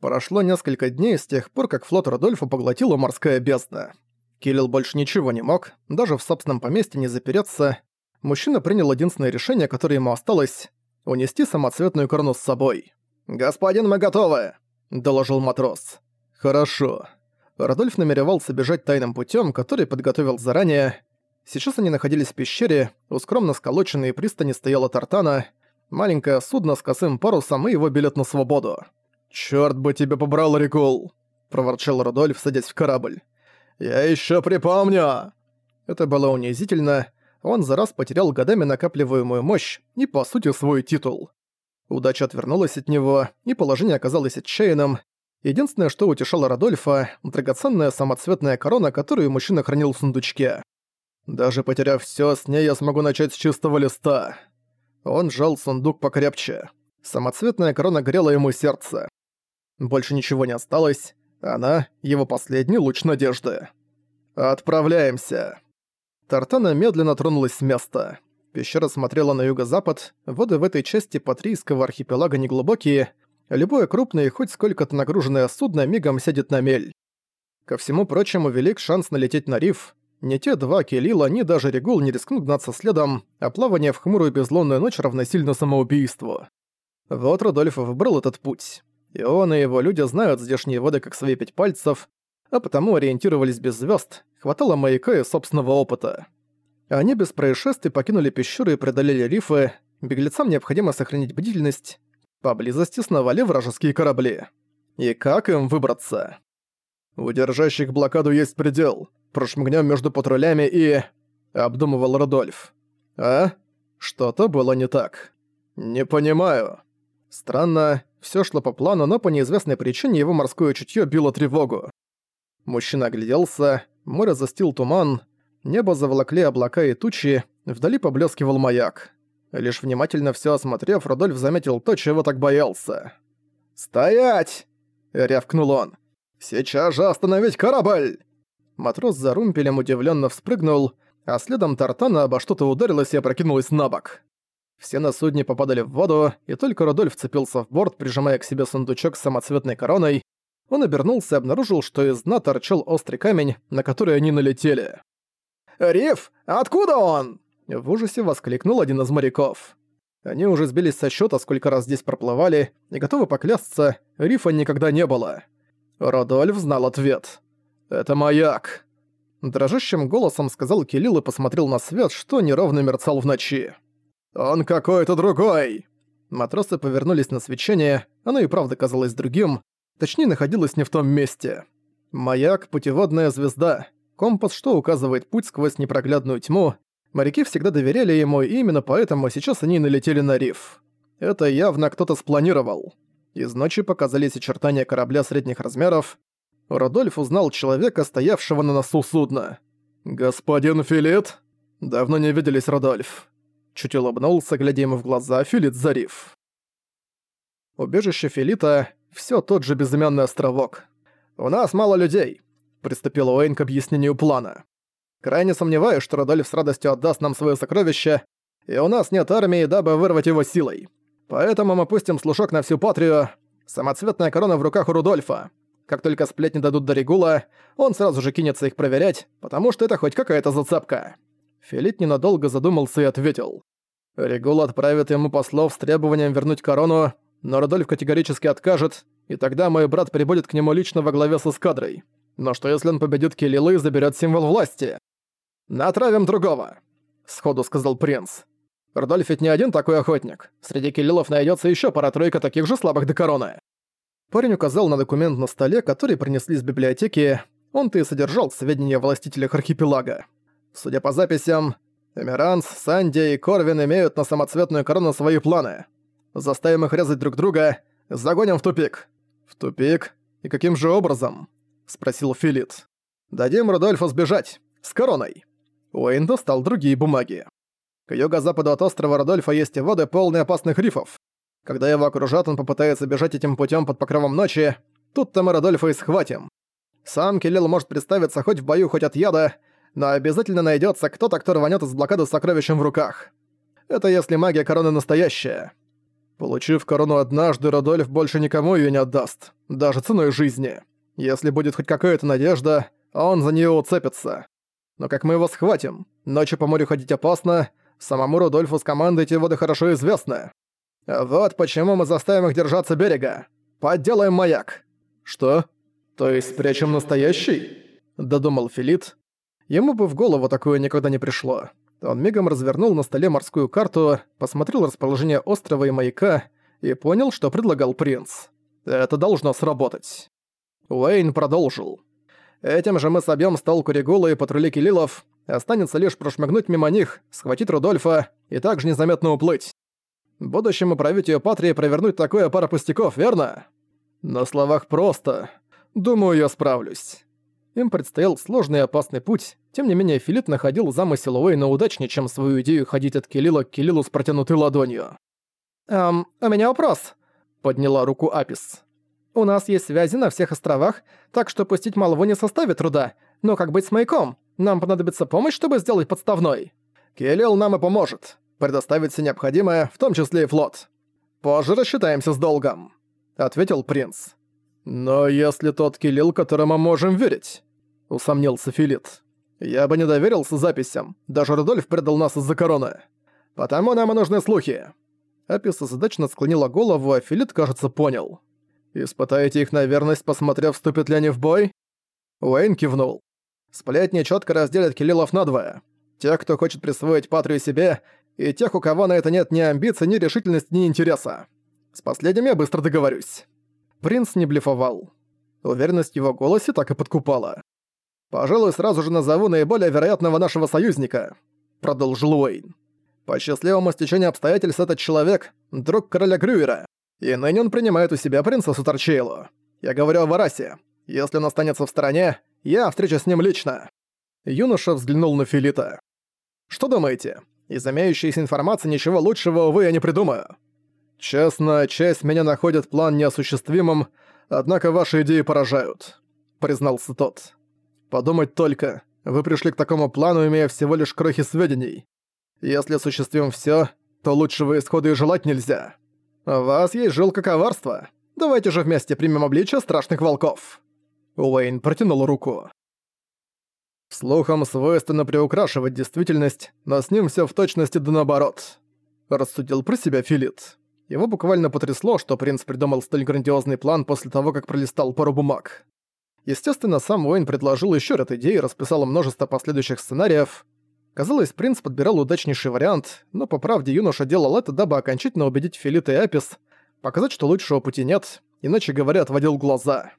Прошло несколько дней с тех пор, как флот Рудольфа поглотила морская бездна. Кирилл больше ничего не мог, даже в собственном поместье не запереться. Мужчина принял единственное решение, которое ему осталось — унести самоцветную корону с собой. «Господин, мы готовы!» — доложил матрос. «Хорошо». Радольф намеревался бежать тайным путем, который подготовил заранее. Сейчас они находились в пещере, у скромно сколоченной пристани стояла тартана, маленькое судно с косым парусом и его билет на свободу. «Чёрт бы тебя побрал, Рикул!» — проворчал Рудольф, садясь в корабль. «Я ещё припомню!» Это было унизительно. Он за раз потерял годами накапливаемую мощь и, по сути, свой титул. Удача отвернулась от него, и положение оказалось отчаянным. Единственное, что утешало Радольфа — драгоценная самоцветная корона, которую мужчина хранил в сундучке. «Даже потеряв всё, с ней я смогу начать с чистого листа». Он сжал сундук покрепче. Самоцветная корона грела ему сердце. Больше ничего не осталось. Она — его последний луч надежды. «Отправляемся!» Тартана медленно тронулась с места. Пещера смотрела на юго-запад, воды в этой части Патрийского архипелага неглубокие, любое крупное и хоть сколько-то нагруженное судно мигом сядет на мель. Ко всему прочему, велик шанс налететь на риф. Ни те два Келила, ни даже Регул не рискнут гнаться следом, а плавание в хмурую безлунную ночь равносильно самоубийству. Вот Рудольф выбрал этот путь. И он и его люди знают здешние воды как свои пять пальцев, а потому ориентировались без звезд, хватало маяка и собственного опыта. Они без происшествий покинули пещеру и преодолели рифы, беглецам необходимо сохранить бдительность, поблизости сновали вражеские корабли. И как им выбраться? У держащих блокаду есть предел, прошмыгнем между патрулями и... обдумывал Родольф. А? Что-то было не так. Не понимаю. Странно, все шло по плану, но по неизвестной причине его морское чутье било тревогу. Мужчина огляделся, море застил туман, небо заволокли облака и тучи, вдали поблескивал маяк. Лишь внимательно все осмотрев, Рудольф заметил то, чего так боялся. «Стоять!» — рявкнул он. «Сейчас же остановить корабль!» Матрос за румпелем удивленно вспрыгнул, а следом Тартана обо что-то ударилась и опрокинулась на бок. Все на судне попадали в воду, и только Рудольф цепился в борт, прижимая к себе сундучок с самоцветной короной. Он обернулся и обнаружил, что из дна торчал острый камень, на который они налетели. «Риф, откуда он?» В ужасе воскликнул один из моряков. Они уже сбились со счета, сколько раз здесь проплывали, и готовы поклясться, рифа никогда не было. Родольф знал ответ. «Это маяк!» Дрожащим голосом сказал Кирилл и посмотрел на свет, что неровно мерцал в ночи. «Он какой-то другой!» Матросы повернулись на свечение, оно и правда казалось другим, точнее находилось не в том месте. Маяк — путеводная звезда, компас, что указывает путь сквозь непроглядную тьму. Моряки всегда доверяли ему, и именно поэтому сейчас они налетели на риф. Это явно кто-то спланировал. Из ночи показались очертания корабля средних размеров. Родольф узнал человека, стоявшего на носу судна. «Господин Филит?» «Давно не виделись, Родольф». Чуть улыбнулся, глядя ему в глаза, Филит Зариф. Убежище Филита — все тот же безымянный островок. «У нас мало людей», — приступил Уэйн к объяснению плана. «Крайне сомневаюсь, что Родольф с радостью отдаст нам свое сокровище, и у нас нет армии, дабы вырвать его силой. Поэтому мы пустим слушок на всю Патрию. Самоцветная корона в руках у Рудольфа. Как только сплетни дадут до Регула, он сразу же кинется их проверять, потому что это хоть какая-то зацепка. Филит ненадолго задумался и ответил. Регул отправит ему послов с требованием вернуть корону, но Рудольф категорически откажет, и тогда мой брат прибудет к нему лично во главе с эскадрой. Но что если он победит Келилы и заберет символ власти? «Натравим другого», — сходу сказал принц. «Рудольф ведь не один такой охотник. Среди Келилов найдется еще пара-тройка таких же слабых до короны». Парень указал на документ на столе, который принесли из библиотеки. Он-то и содержал сведения о властителях архипелага. Судя по записям, Эмиранс, Санди и Корвин имеют на самоцветную корону свои планы. Заставим их резать друг друга, загоним в тупик. В тупик? И каким же образом? Спросил Филит. Дадим Рудольфу сбежать. С короной. Уэйн достал другие бумаги. К юго-западу от острова Рудольфа есть воды, полные опасных рифов. Когда его окружат, он попытается бежать этим путем под покровом ночи. Тут-то мы Рудольфа и схватим. Сам Келил может представиться хоть в бою, хоть от яда, но обязательно найдется кто-то, кто рванет из блокады с сокровищем в руках. Это если магия короны настоящая. Получив корону однажды, Родольф больше никому ее не отдаст. даже ценой жизни. Если будет хоть какая-то надежда, он за нее уцепится. Но как мы его схватим? Ночью по морю ходить опасно, самому Рудольфу с командой эти воды хорошо известны. Вот почему мы заставим их держаться берега. Подделаем маяк. Что? То есть спрячем настоящий? Додумал Филит. Ему бы в голову такое никогда не пришло. Он мигом развернул на столе морскую карту, посмотрел расположение острова и маяка и понял, что предлагал принц. Это должно сработать. Уэйн продолжил. Этим же мы собьем с толку Регула и патрули Килилов. Останется лишь прошмыгнуть мимо них, схватить Рудольфа и также незаметно уплыть. Будущему правителю Патрии провернуть такое пара пустяков, верно? На словах просто. Думаю, я справлюсь. Им предстоял сложный и опасный путь, тем не менее Филипп находил замысел Уэйна удачнее, чем свою идею ходить от Килила к Килилу с протянутой ладонью. «Эм, у меня вопрос», — подняла руку Апис. «У нас есть связи на всех островах, так что пустить молву не составит труда. Но как быть с маяком? Нам понадобится помощь, чтобы сделать подставной». «Килил нам и поможет. Предоставить все необходимое, в том числе и флот. Позже рассчитаемся с долгом», — ответил принц. «Но если тот Килил, которому можем верить?» — усомнился Филит. «Я бы не доверился записям. Даже Рудольф предал нас из-за короны. Потому нам и нужны слухи». Апис задачно склонила голову, а Филит, кажется, понял. «Испытаете их на верность, посмотрев, вступят ли они в бой?» Уэйн кивнул. «Сплетни четко разделят Килилов надвое. Тех, кто хочет присвоить Патрию себе, и тех, у кого на это нет ни амбиций, ни решительности, ни интереса. С последним я быстро договорюсь». Принц не блефовал. Уверенность в его голосе так и подкупала. «Пожалуй, сразу же назову наиболее вероятного нашего союзника», — продолжил Уэйн. «По счастливому стечению обстоятельств этот человек — друг короля Грюера, и ныне он принимает у себя принцессу Торчейлу. Я говорю о Варасе. Если он останется в стороне, я встречусь с ним лично». Юноша взглянул на Филита. «Что думаете? Из имеющейся информации ничего лучшего, увы, я не придумаю. «Честно, часть меня находит план неосуществимым, однако ваши идеи поражают», — признался тот. «Подумать только, вы пришли к такому плану, имея всего лишь крохи сведений. Если осуществим всё, то лучшего исхода и желать нельзя. У вас есть жилка коварства. Давайте же вместе примем обличие страшных волков». Уэйн протянул руку. Слухам свойственно приукрашивать действительность, но с ним всё в точности да наоборот. Рассудил про себя Филит. Его буквально потрясло, что принц придумал столь грандиозный план после того, как пролистал пару бумаг. Естественно, сам Уэйн предложил еще ряд идей и расписал множество последующих сценариев. Казалось, принц подбирал удачнейший вариант, но по правде юноша делал это, дабы окончательно убедить Филита и Апис, показать, что лучшего пути нет, иначе говоря, отводил глаза.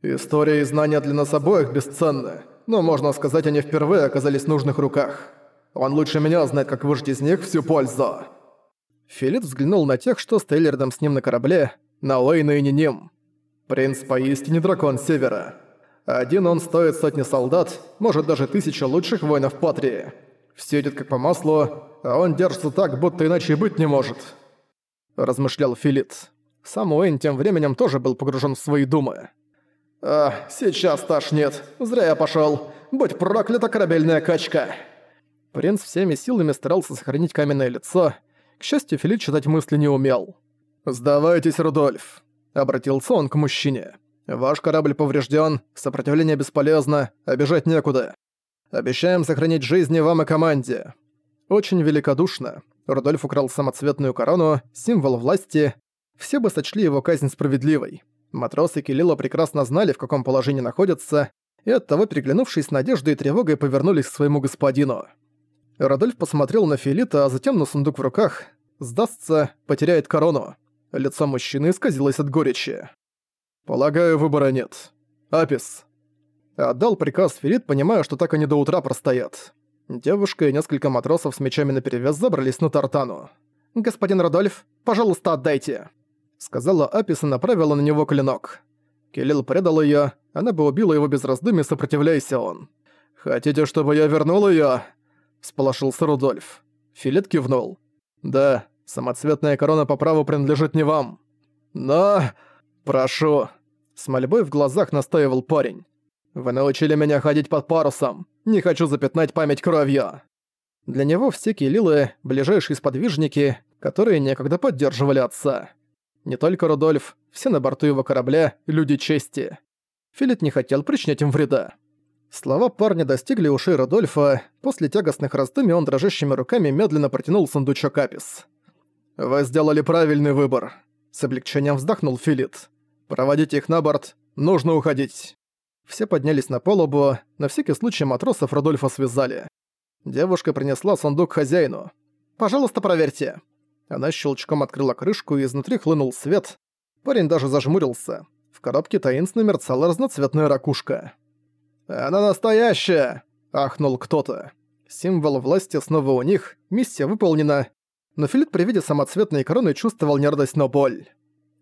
«История и знания для нас обоих бесценны, но, можно сказать, они впервые оказались в нужных руках. Он лучше меня знает, как выжить из них всю пользу». Филит взглянул на тех, что стояли рядом с ним на корабле, на Уэйна и Ниним. «Принц поистине дракон Севера. Один он стоит сотни солдат, может даже тысяча лучших воинов Патрии. Все идет как по маслу, а он держится так, будто иначе и быть не может», – размышлял Филит. Сам Уэйн тем временем тоже был погружен в свои думы. «А, сейчас тошнит. Зря я пошел. Будь проклята корабельная качка!» Принц всеми силами старался сохранить каменное лицо, к счастью, Филипп читать мысли не умел. «Сдавайтесь, Рудольф», — обратился он к мужчине. «Ваш корабль поврежден, сопротивление бесполезно, обижать некуда. Обещаем сохранить жизни вам и команде». Очень великодушно. Рудольф украл самоцветную корону, символ власти. Все бы сочли его казнь справедливой. Матросы Килила прекрасно знали, в каком положении находятся, и оттого, переглянувшись с надеждой и тревогой, повернулись к своему господину. Родольф посмотрел на Филита, а затем на сундук в руках. Сдастся, потеряет корону. Лицо мужчины исказилось от горечи. «Полагаю, выбора нет. Апис». Отдал приказ Филит, понимая, что так они до утра простоят. Девушка и несколько матросов с мечами наперевес забрались на Тартану. «Господин Родольф, пожалуйста, отдайте!» Сказала Апис и направила на него клинок. Келил предал её, она бы убила его без раздумий, сопротивляйся он. «Хотите, чтобы я вернул её?» Сполошился Рудольф. Филет кивнул. «Да, самоцветная корона по праву принадлежит не вам. Но... прошу...» С мольбой в глазах настаивал парень. «Вы научили меня ходить под парусом. Не хочу запятнать память кровью». Для него все Килилы — ближайшие сподвижники, которые некогда поддерживали отца. Не только Рудольф, все на борту его корабля — люди чести. Филипп не хотел причинять им вреда. Слова парня достигли ушей Рудольфа. После тягостных раздумий он дрожащими руками медленно протянул сундучок Апис. «Вы сделали правильный выбор», — с облегчением вздохнул Филипп. «Проводите их на борт, нужно уходить». Все поднялись на палубу, на всякий случай матросов Рудольфа связали. Девушка принесла сундук хозяину. «Пожалуйста, проверьте». Она щелчком открыла крышку, и изнутри хлынул свет. Парень даже зажмурился. В коробке таинственно мерцала разноцветная ракушка. «Она настоящая!» – ахнул кто-то. Символ власти снова у них, миссия выполнена. Но Филипп при виде самоцветной короны чувствовал не радость, но боль.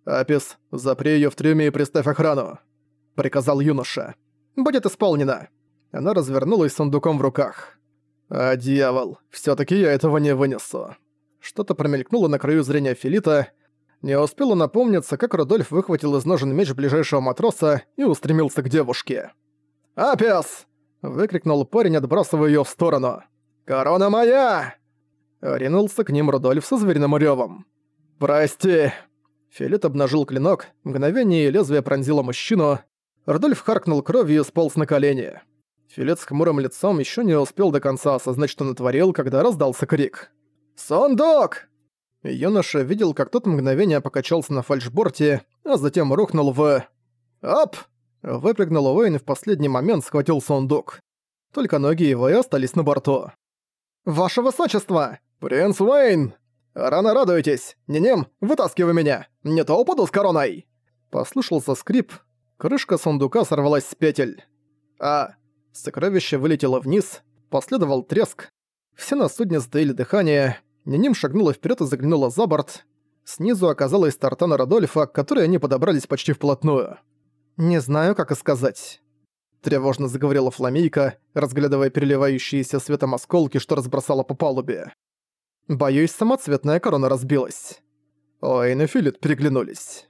«Апис, запри её в трюме и приставь охрану», – приказал юноша. «Будет исполнено». Она развернулась с сундуком в руках. «А, дьявол, всё-таки я этого не вынесу». Что-то промелькнуло на краю зрения Филита. Не успела напомниться, как Рудольф выхватил из ножен меч ближайшего матроса и устремился к девушке. «Апис!» — выкрикнул парень, отбрасывая её в сторону. «Корона моя!» Ринулся к ним Рудольф со звериным рёвом. «Прости!» Филит обнажил клинок, мгновение лезвие пронзило мужчину. Рудольф харкнул кровью и сполз на колени. Филет с хмурым лицом ещё не успел до конца осознать, что натворил, когда раздался крик. «Сондок!» Юноша видел, как тот мгновение покачался на фальшборте, а затем рухнул в... «Ап!» Выпрыгнул Уэйн и в последний момент схватил сундук. Только ноги его и остались на борту. «Ваше высочество! Принц Уэйн! Рано радуетесь! Ненем, вытаскивай меня! Не то упаду с короной!» Послышался скрип. Крышка сундука сорвалась с петель. А сокровище вылетело вниз, последовал треск. Все на судне затаили дыхание. Неним шагнула вперед и заглянула за борт. Снизу оказалась Тартана Радольфа, к которой они подобрались почти вплотную. «Не знаю, как и сказать», — тревожно заговорила Фламейка, разглядывая переливающиеся светом осколки, что разбросала по палубе. «Боюсь, самоцветная корона разбилась». Оэйн и Филит переглянулись.